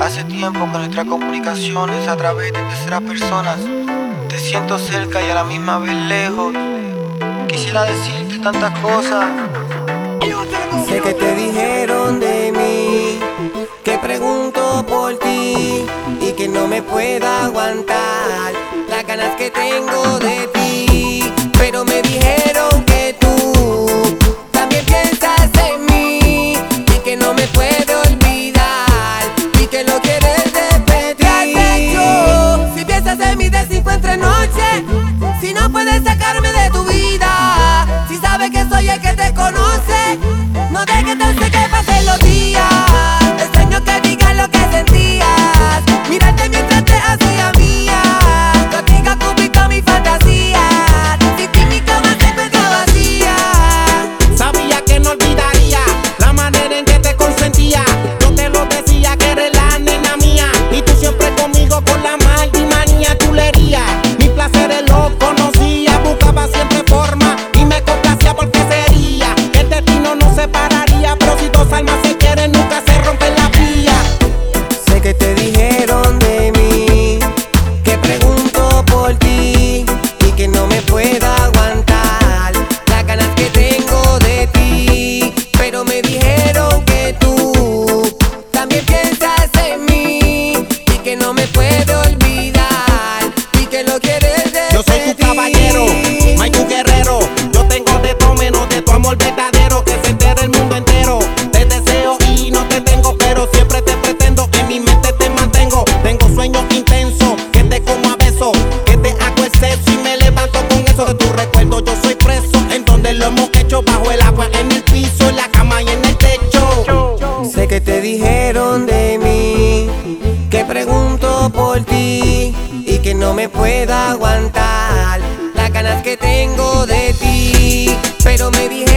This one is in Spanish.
Hace tiempo que nuestra comunicación es a través de terceras personas. Te siento cerca y a la misma vez lejos. Quisiera decirte tantas cosas. Sé que te dijeron de mí, que pregunto por ti y que no me puedo aguantar las ganas que tengo de ti. pueda aguantar las ganas que tengo de ti. Pero me dijeron que tú también piensas en mí y que no me puedo olvidar y que lo quiero. dijeron de mí, que pregunto por ti y que no me puedo aguantar. Las ganas que tengo de ti, pero me dijeron